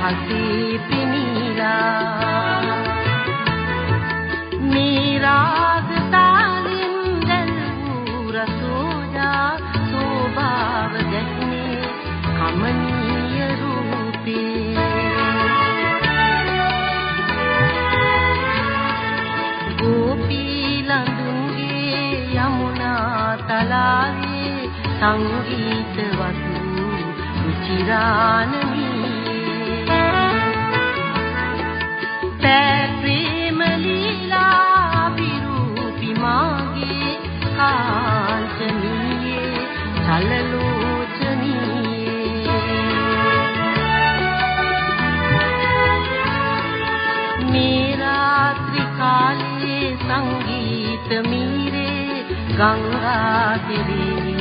අහසේ පිනිලා. මීරාද තාලින් දැල්වූ රසෝජා සෝභාව දැක්නේ කමනීය රූපේ. ගෝපී ලඳුන්ගේ යමුනා තලාවේ සංගීතවත් රුචිරාණ ගංගා කෙරේ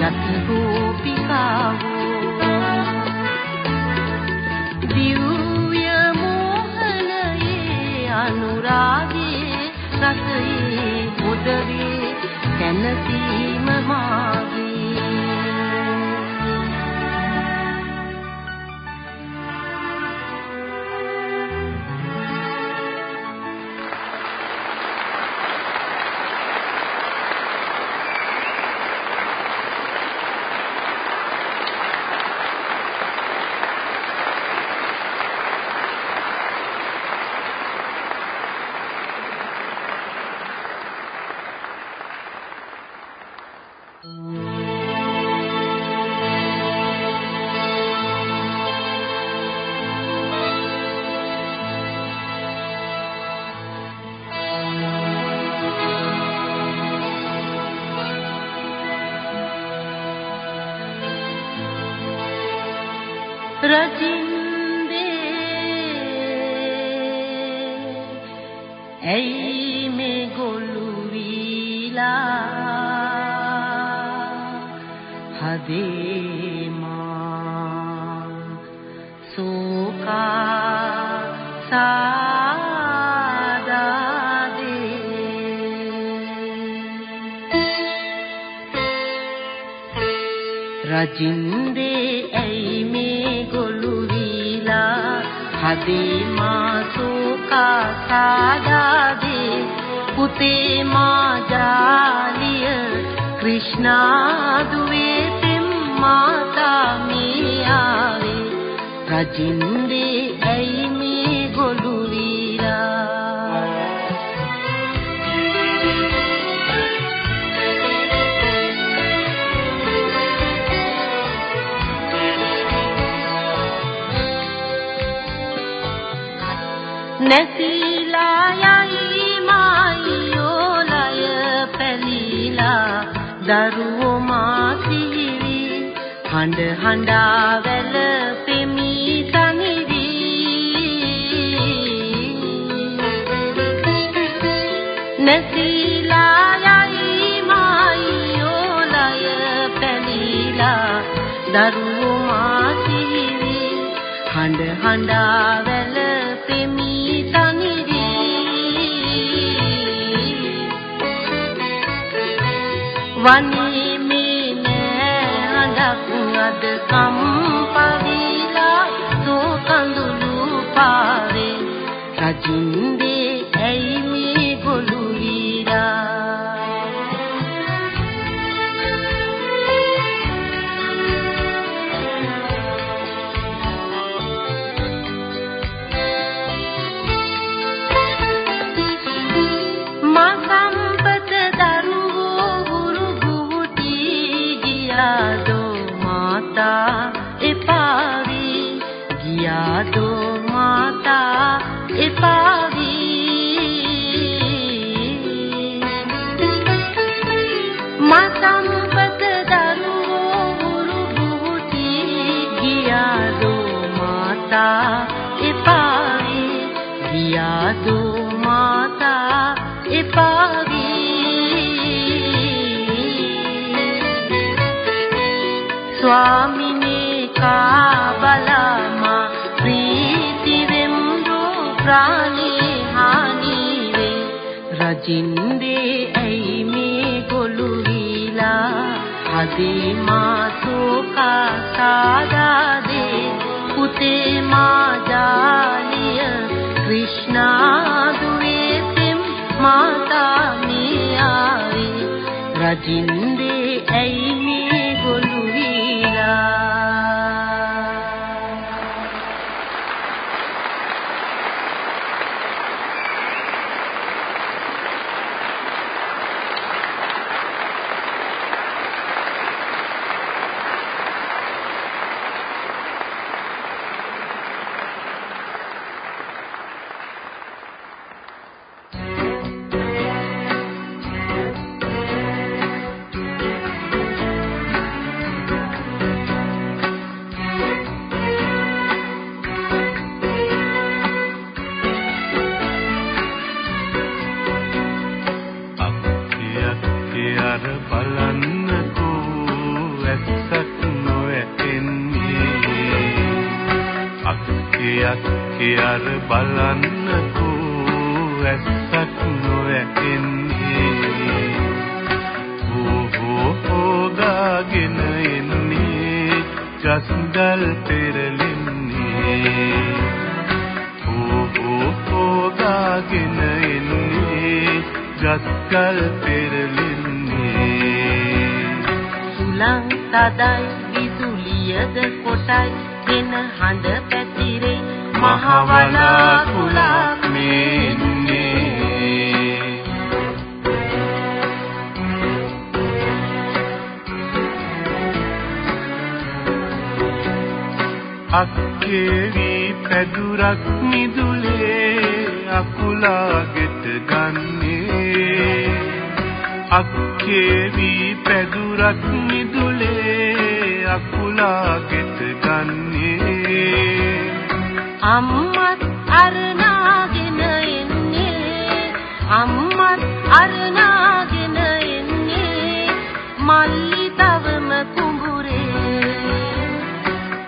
යත් ගෝපිකාවෝ දිව්‍ය මෝහනයේ අනුරාගේ රසයේ උදවේ තනසීම මා කුඩාවැල පෙමී සනිවි නැසීලා යයි මායෝ ලය පැනීලා දරුවෝ මාසිවි හඬ හඬාවැල පෙමී සනිවි වනි රජින්දේ ඇයි මේ ගොළු වීලා? හදේ මාතෝකා සාදාදේ පුතේ මා ජාලිය කෘෂ්ණා දුවේ තෙම් මාතා මේ ආවේ. රජින්දේ ඇයි අර බලන්නකෝ ඇස්සක් නොඇහෙන්නේ ඕහෝ හොදාගෙන එන්නේ ගස්ගල් පෙරලෙන්නේ. ඕහෝ හොදාගෙන එන්නේ ගස්ගල් පෙරලෙන්නේ. සුලං තදයි විදුලියද කොටයි එන හඬ පැතිරේ. මහවලා කුලක් මෙන්නේ. අක්කේවි පැදුරක් මිදුලේ අකුලාගෙට ගන්නේ. අක්කේවි පැදුරක් මිදුලේ අකුලාගෙට ගන්නේ. අම්මත් අරනාගෙන එන්නේ. අම්මත් අරනාගෙන එන්නේ මල්ලි තවම කුඹුරේ.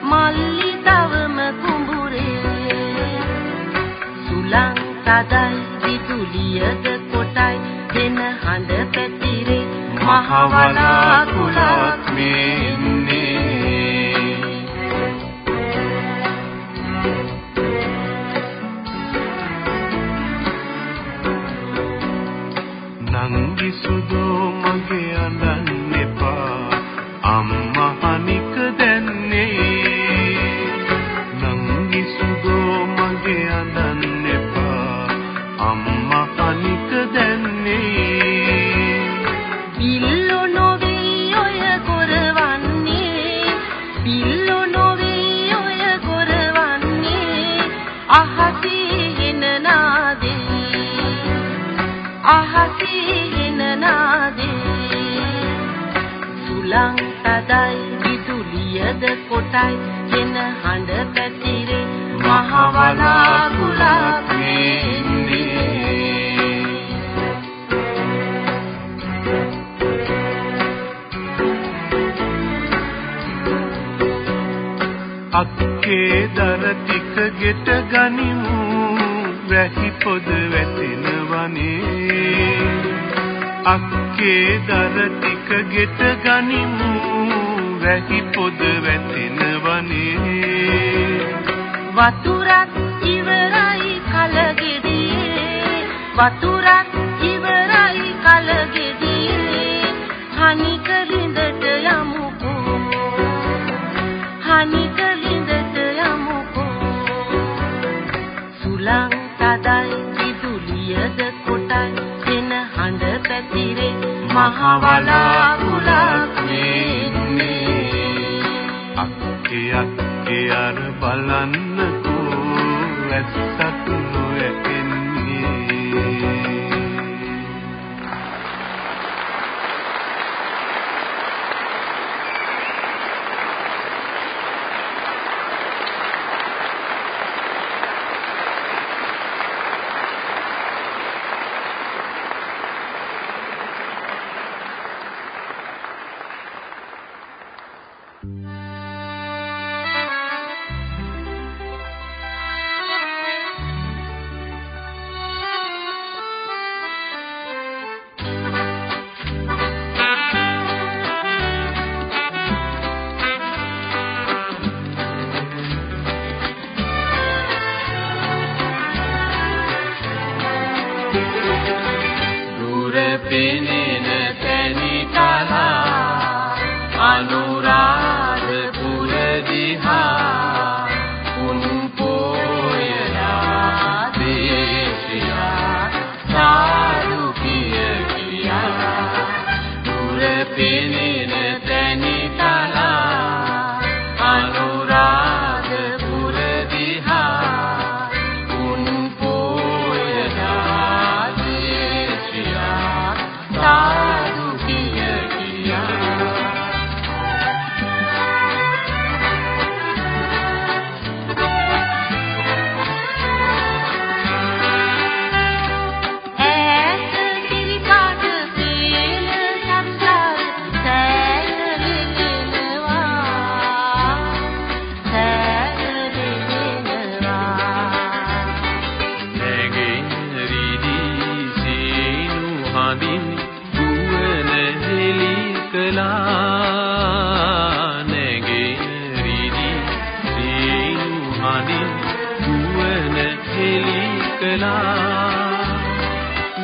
මල්ලි තවම කුඹුරේ. සුලං තදයි විදුලියද කොටයි දෙන හඬ පැතිරේ. මහවලා කුලක් අහසේ එන නාදේ. සුලං තදයි විදුලියද කොටයි එන හඬ පැතිරේ. මහවලා කුලක් මෙන්නේ අක්කේ දර ටික ගෙට ගනිමු. වැහි පොද වැටෙනවනේ. අක්කේ දර ටික ගෙට ගනිමු. වැහි පොද වැටෙනවනේ වතුරක් ඉවරයි කලගෙඩියේ. වතුරක් මහවලා කුලක් මෙන්නේ අක්කේ අක්කේ අර බලන්නකෝ Thank you.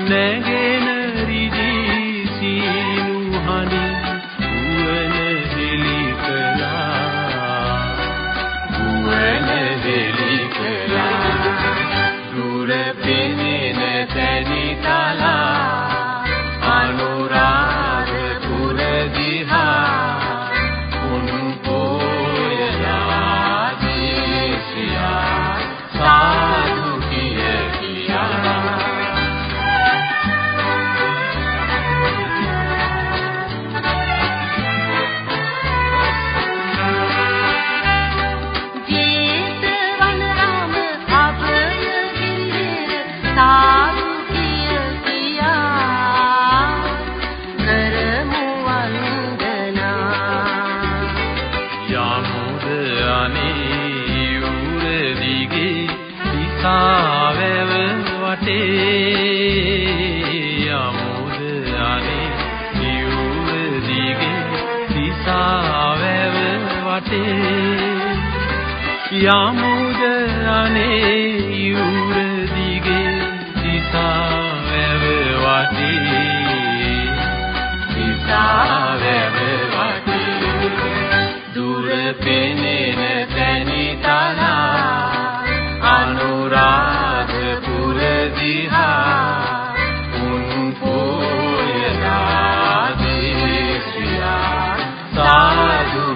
යමුද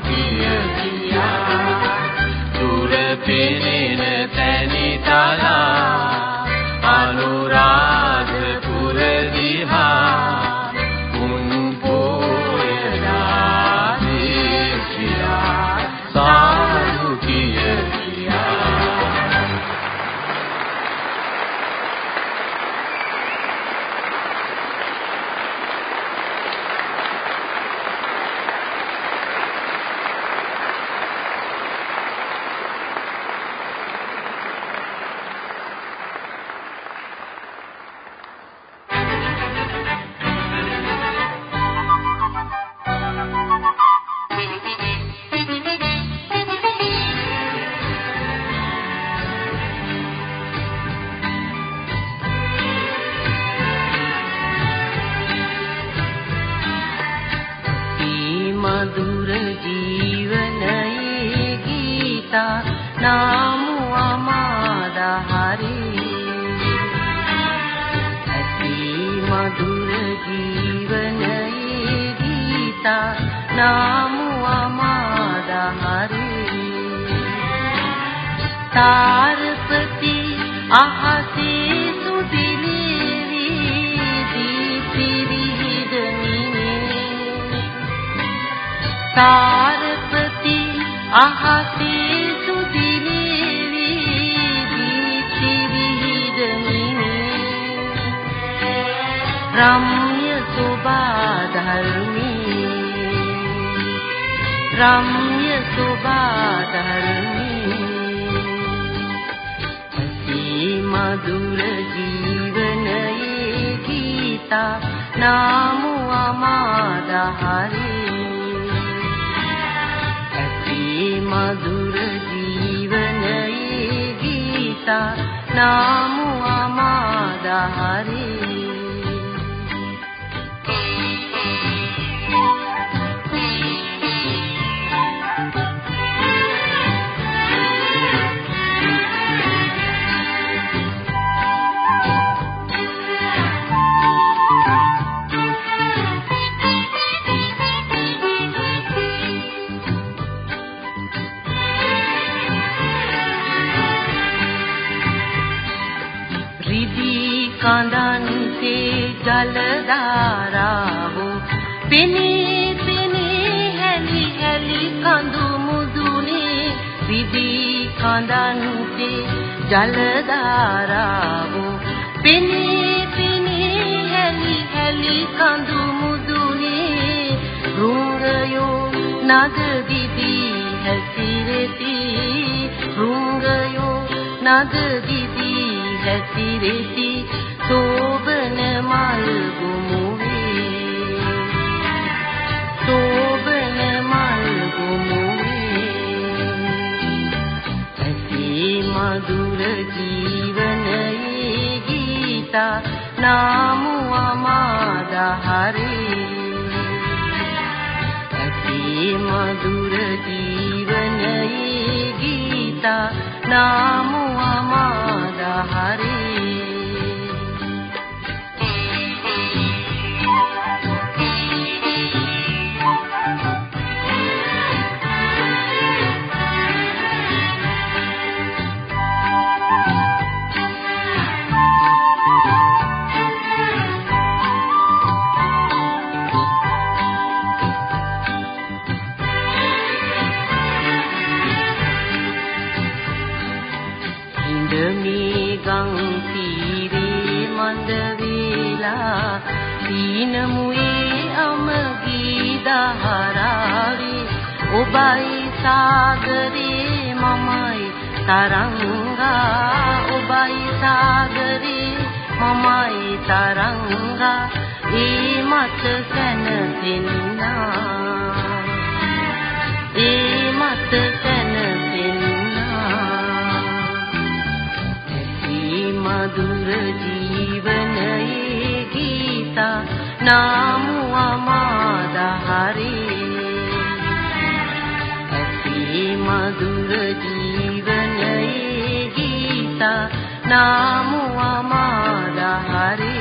සාදු රම්‍ය සෝභා ධර්මී රම්‍ය සෝභා ධර්මී මధుර ජීවනයේ ගීතා නාමු අමාදහරි. ඇති මధుර ජීවනයේ ගීතා නාමු අමාදහරි. ධාරාවෝ පෙනී පෙනී හැලි හැලි කඳු මුදුනේ විදී කඳන්තේ ජල ධාරාවෝ පෙනී පෙනී හැලි හැලි කඳු මුදුනේ රුංගයෝ නද දිදී හැසිරෙති. රුංගයෝ නද දිදී හැසිරෙති. සෝබන මල් ගුමුවේ. සෝබන මල් ගුමුවේ. ඇසී මధుර ජීවනයේ ගීතා නාමුව මාදහරේ ඇසී මధుර ජීවනයේ ගීතා නාමුව මාදහරේ ඔබයි සාගරේ මමයි තරංගා. ඔබයි සාගරේ මමයි තරංගා. ඒ මත සැනසෙන්නා ඒ මත සැනසෙන්නා ඇසී මధుර ජීවනයේ ගීතා නාමුව මාදහරේ මధుර ජීවනයේ ගීතා නාමුව මාදහරේ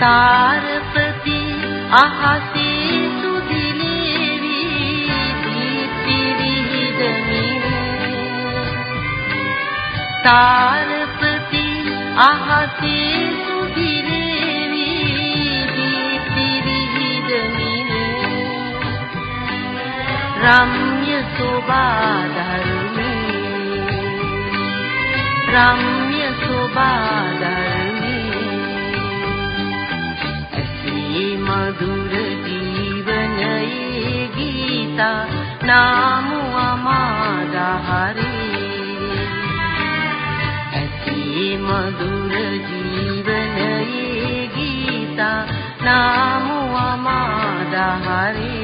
තාරපති අහසේ සුදිලේවි දීප්ති විහිදමිනේ තාරපති අහසේ රම්‍ය සෝභා ධර්මේ රම්‍ය සෝභා ධර්මේ ඇසී මధుර ජීවනයේ ගීතා නාමුව මාදහරේ ඇසී මధుර ජීවනයේ ගීතා නාමුව මාදහරේ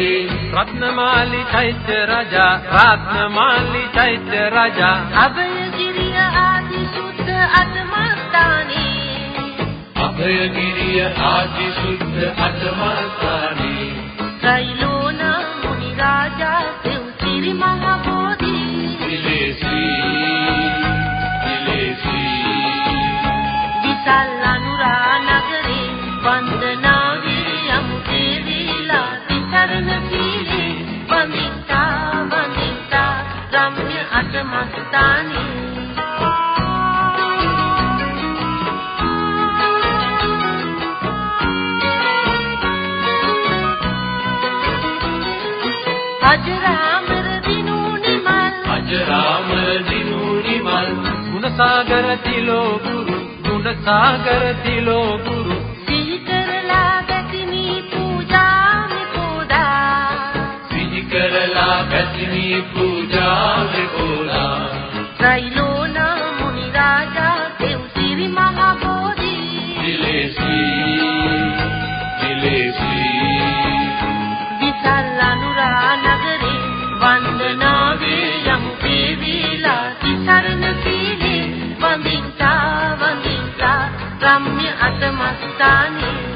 ගෝලේ රත්නමාලි චෛත්‍ය රජා රත්නමාලි චෛත්‍ය රජා. අභයගිරිය ආදි සුද්ධ අත්මස්ථානේ අභයගිරිය ආදි සුද්ධ අත්මස්ථානේ सागर दिलो गुरु गुण सागर दिलो गुरु। අතමස්ථානේ.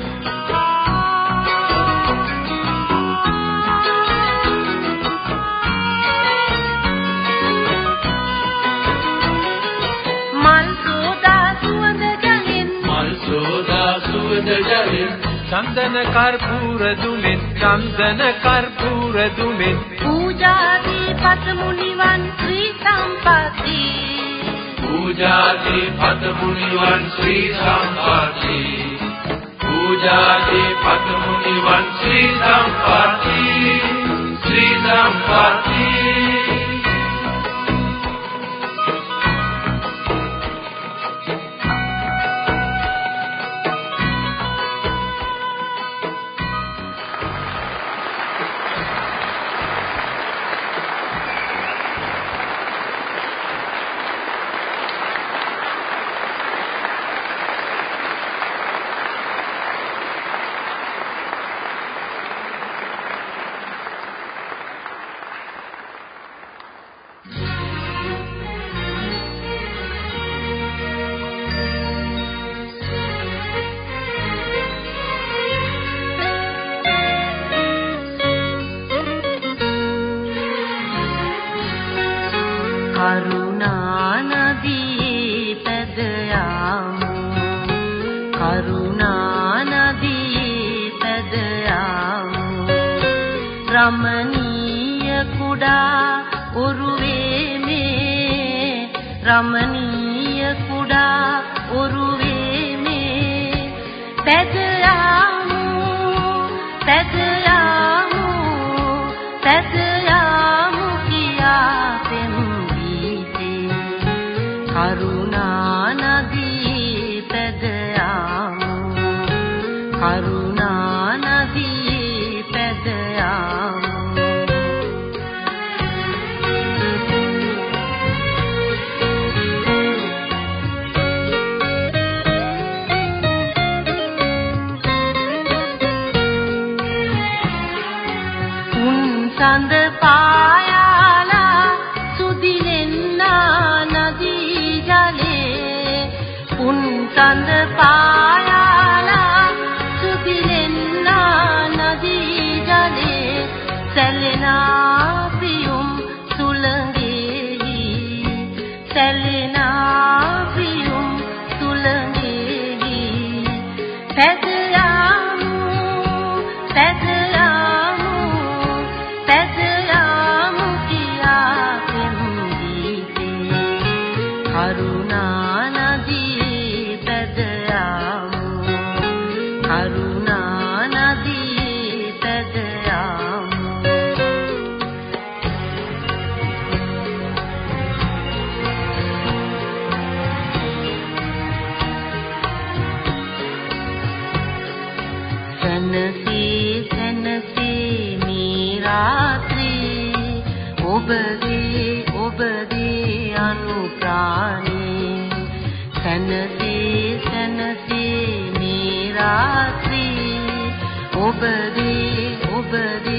චන්දන කර්පූර දුමින්. චන්දන කර්පූර දුමින්. පූජාදී පත මුනිවන් ශ්‍රී සම්පති पूजाति पद्मुनिवंशी संपत्ति पूजाति पद्मुनिवंशी संपत्ति श्री संपत्ति රමණීය කුඩා උරුවේ මේ රමණීය කුඩා උරුවේ මේ පැදලා පැද සැනසේ සැනසේ මේ රාත්‍රී ඔබගේ ඔබගේ අනුප්‍රාණේ. සැනසේ සැනසේ මේ රාත්‍රී ඔබගේ ඔබගේ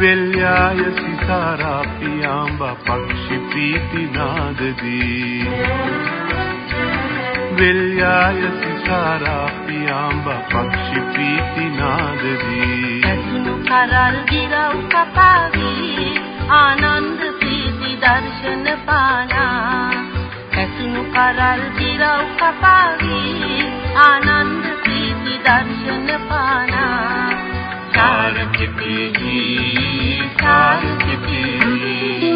වෙල්යාය සිතාරා පියාඹා පක්ෂි පීති නාදදී. වෙල්යාය සිතාරා පියාඹා පක්ෂි පීති නාදදී. ඇතුළු කරල් ගිරව් කපාවි ආනන්ද ප්‍රීති දර්ශන පානා ඇතුළු කරල් ගිරව් කපාවි ආනන්ද ප්‍රීති දර්ශන පානා सारथि पीरी सारथि पीरी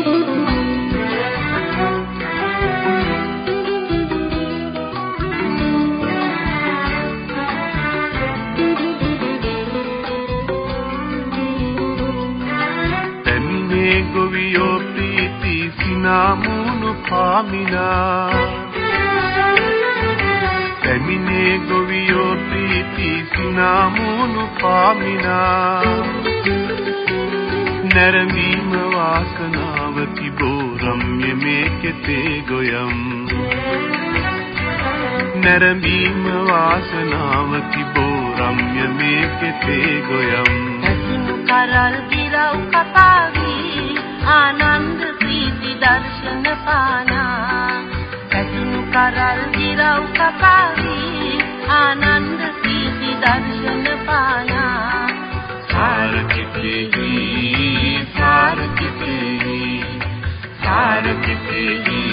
ගොවියෝ ප්‍රීති සිනාමුණු පාමිනා පැමිණේ ගොවියෝ ප්‍රීති සිනාමුණු පාමිනා. නැරඹීම වාසනාව තිබෝ රම්ය මේ කෙතේ ගොයම්. නැරඹීම වාසනාව තිබෝ රම්ය මේ කෙතේ ගොයම්. ඇසිනු කරල් ගිරව් කතාවී ආනන්ද ප්‍රීති දර්ශන පානා. කරල් ගිරව් කපාවී ආනන්ද ප්‍රීති දර්ශන පානා. සාරකිතෙහි සාරකිතෙහි සාරකිතෙහි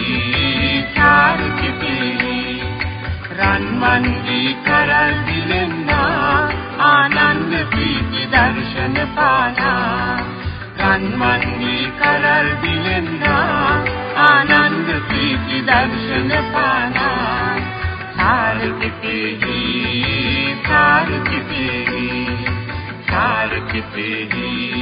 සාරකිතෙහි. රන්මන් දී කරල් දිලෙන්නා ආනන්ද ප්‍රීති දර්ශන පානා. රන්මන් දී කරල් දිලෙන්නා आनन्द प्रीति दर्शन पाना। सारक तेरी सारक तेरी सारक तेरी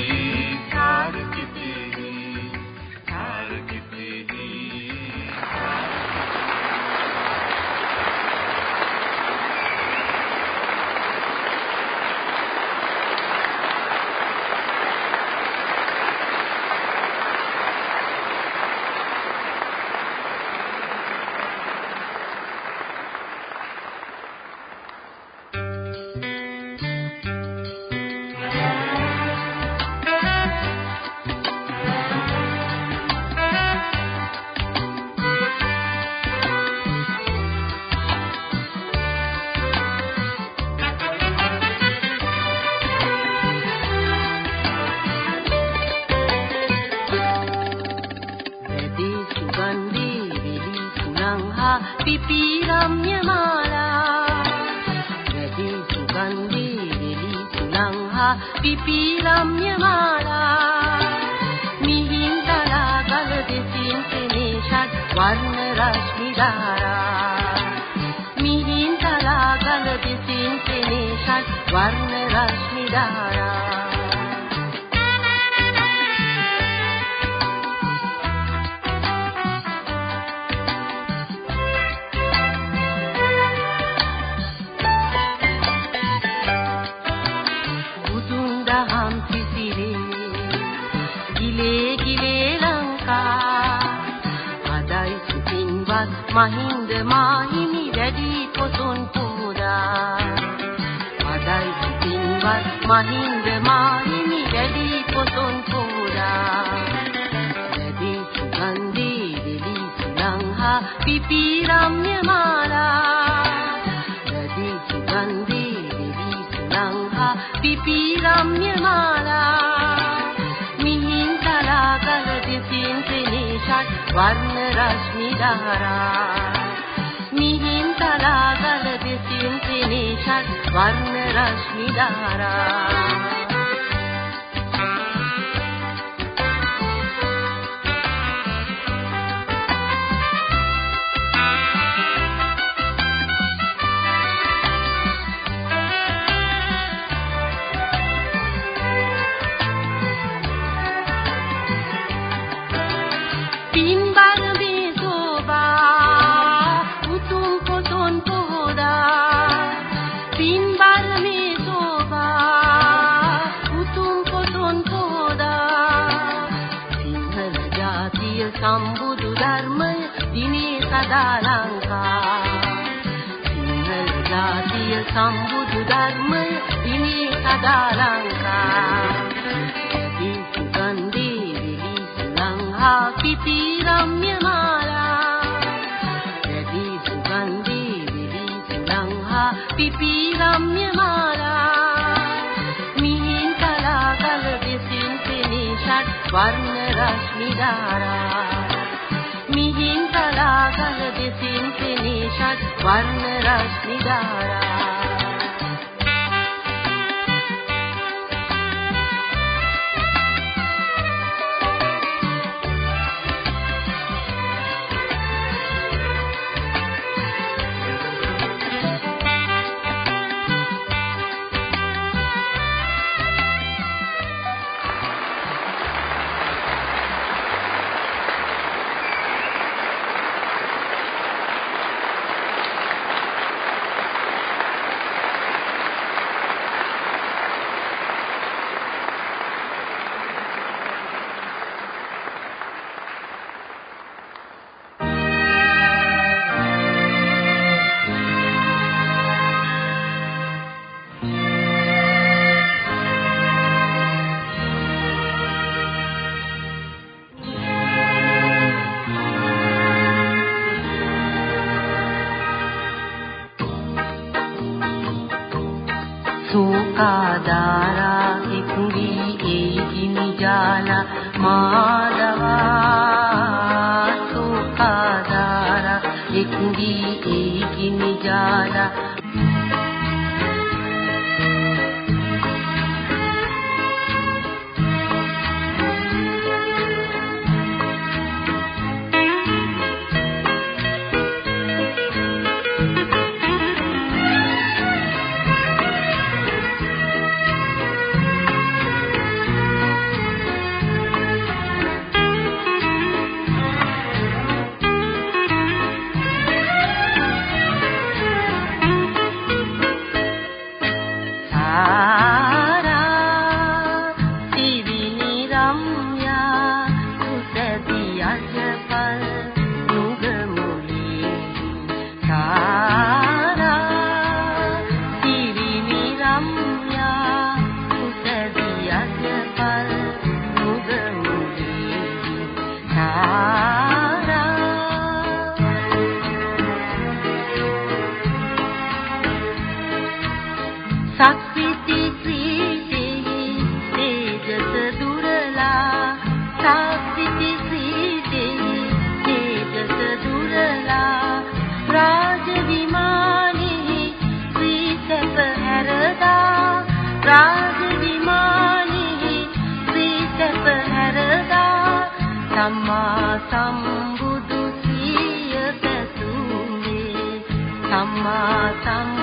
පිපි රම්‍ය මාලා මිහින් තලා ගල දෙසින් පෙනේ ෂඩ් වර්ණ රශ්මි ධාරා මිහින් තලා ගල දෙසින් පෙනේ ෂඩ් වර්ණ රශ්මි ධාරා රශ්මි ධාරා මිහින් තලා ගල දෙසින් පෙනේ ෂඩ් වර්ණ රශ්මි ධාරා සදා ලංකා සිංහල ජාතිය සම්බුදු ධර්මය දිනේ සදා ලංකා ඇති සුගන්ධී විලි සුලංහා පිපි රම්‍ය මාලා. වැඩි සුගන්ධී විලි සුලංහා පිපි රම්‍ය මාලා. මිහින් තලා ගල දෙසින් පෙනේ ෂඩ් වර්ණ රශ්මි ධාරා. මිහින් තලා ගල දෙසින් පෙනේ ෂඩ් වර්ණ රශ්මි ධාරා ගිනි ජාලා මාදවා සෝකාදාරා එක්වි ඒ ගිනි ජාලා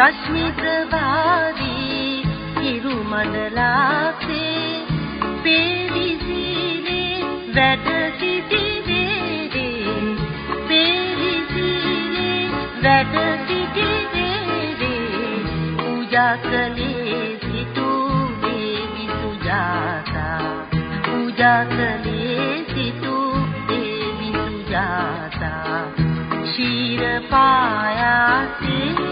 රශ්මි ප්‍රභාවී හිරු මඩලාසේ පෙරිසිලේ වැඩ සිටිවේදී පෙරිසිලේ වැඩ සිටිවේදී පූජා කළේ සිටු දේවි සුජාතා පූජා කළේ සිටු දේවි සුජාතා ශීර පායාසේ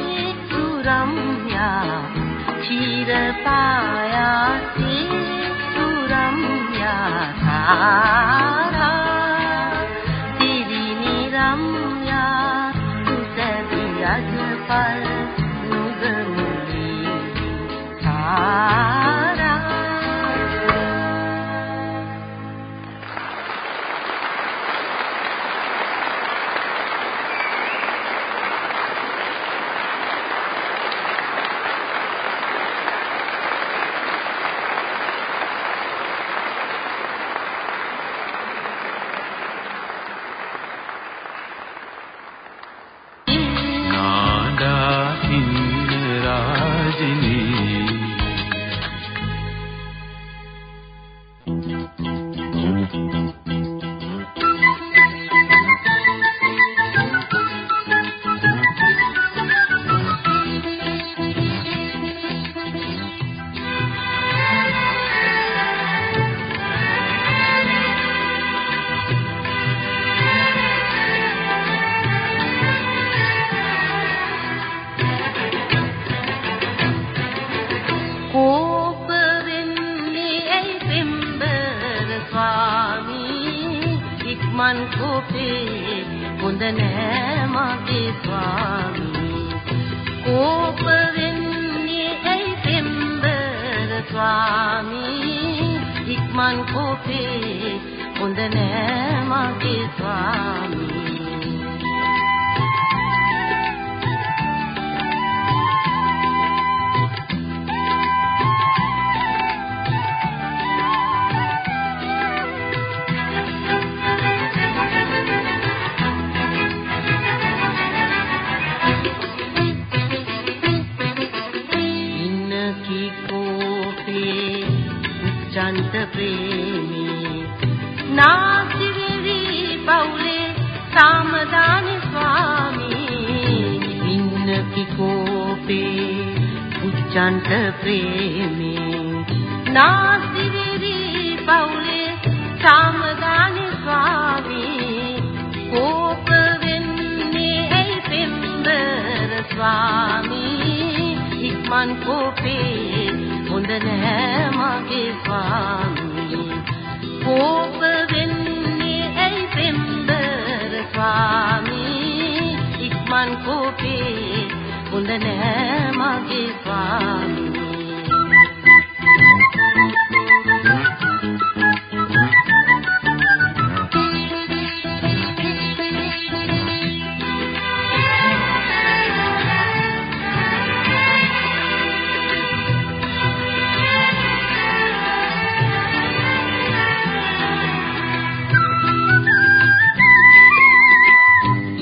पाया से सुरम्या तारा මගේ ස්වාමී. प्रेम ගන්ට ප්‍රේමේ. නාසිවිරි පවුලේ සාමදානි ස්වාමී. කෝප වෙන්නේ ඇයි පින්බර ස්වාමී? ඉක්මන් කෝපේ හොඳ නැහැ මගේ ස්වාමී. කෝප වෙන්නේ ඇයි පින්බර ස්වාමී? ඉක්මන් කෝපේ හොඳ නෑ මගේ ස්වාමී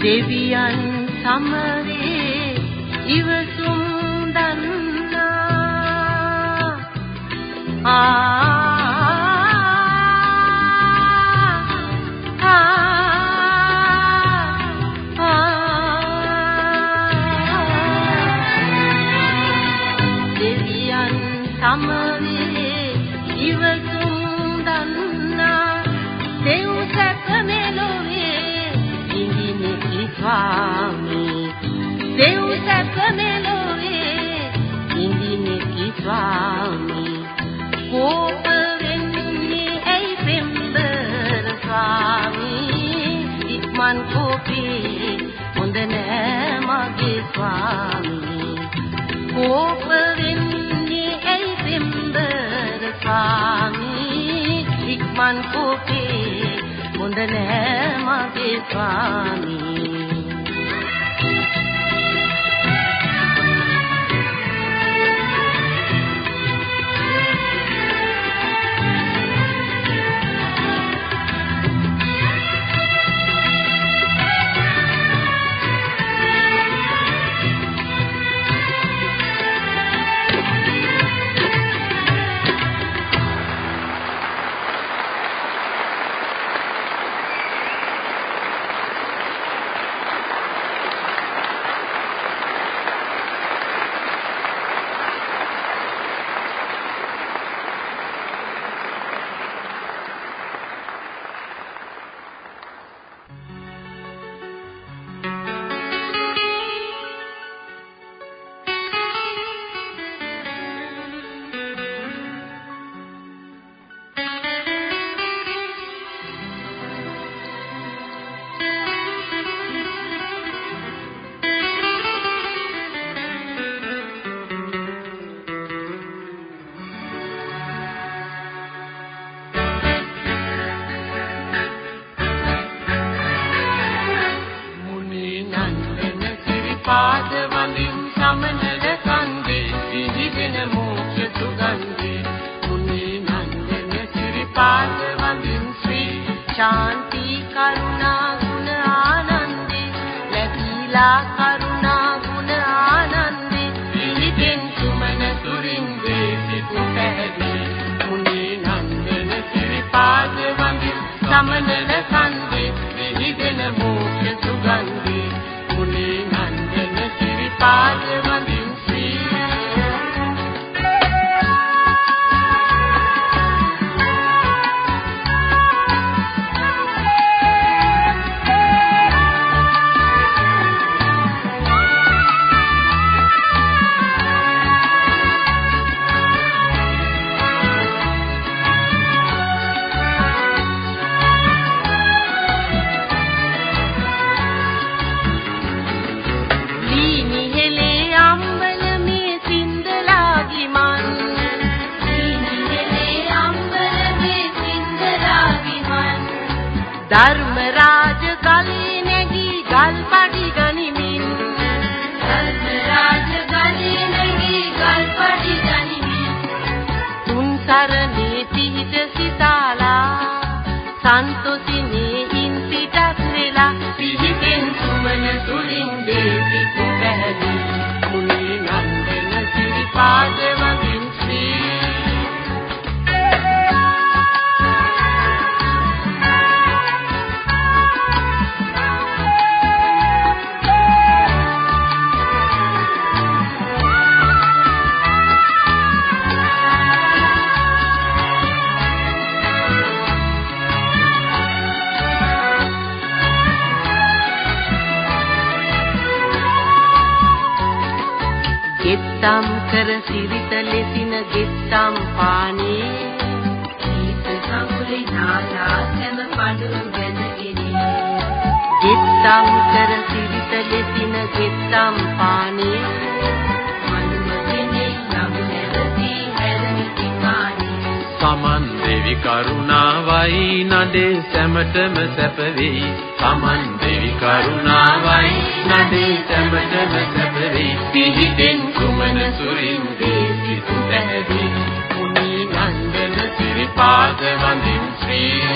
දෙවියන් සමග dar ගෙත්තම් කර සිරිත ලෙසින ගෙත්තම් පානේ. සීත සමුලේ නාලා සැම පඳුරු ගැනගෙන ගෙත්තම් කර සිරිත ලෙසින ගෙත්තම් පානේ. සමන් දෙවි කරුණාවයි නඩේ සැමටම සැප වෙයි. සමන් කරුණාවයි නඩේ සැමටම සැප වෙයි පිහිටෙන් කුමන සුරින්දේ සිතු පැහැදි මුනි නන්දන සිරිපාද වඳින් ශ්‍රී